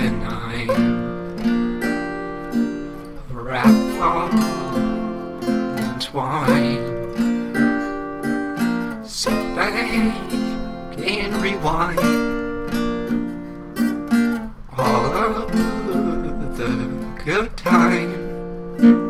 benign. Wrap up and twine. Sit back and rewind all of the good times.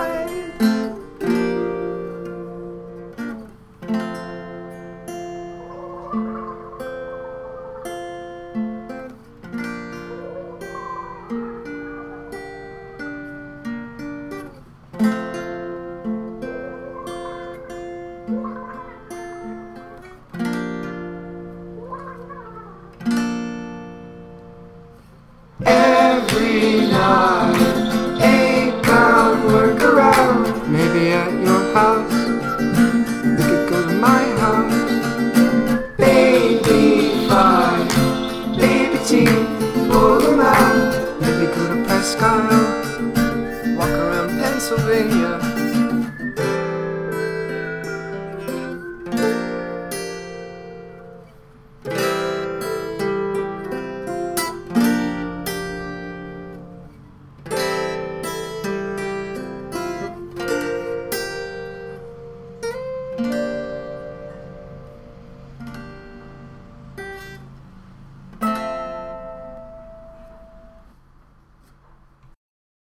walk around Pennsylvania.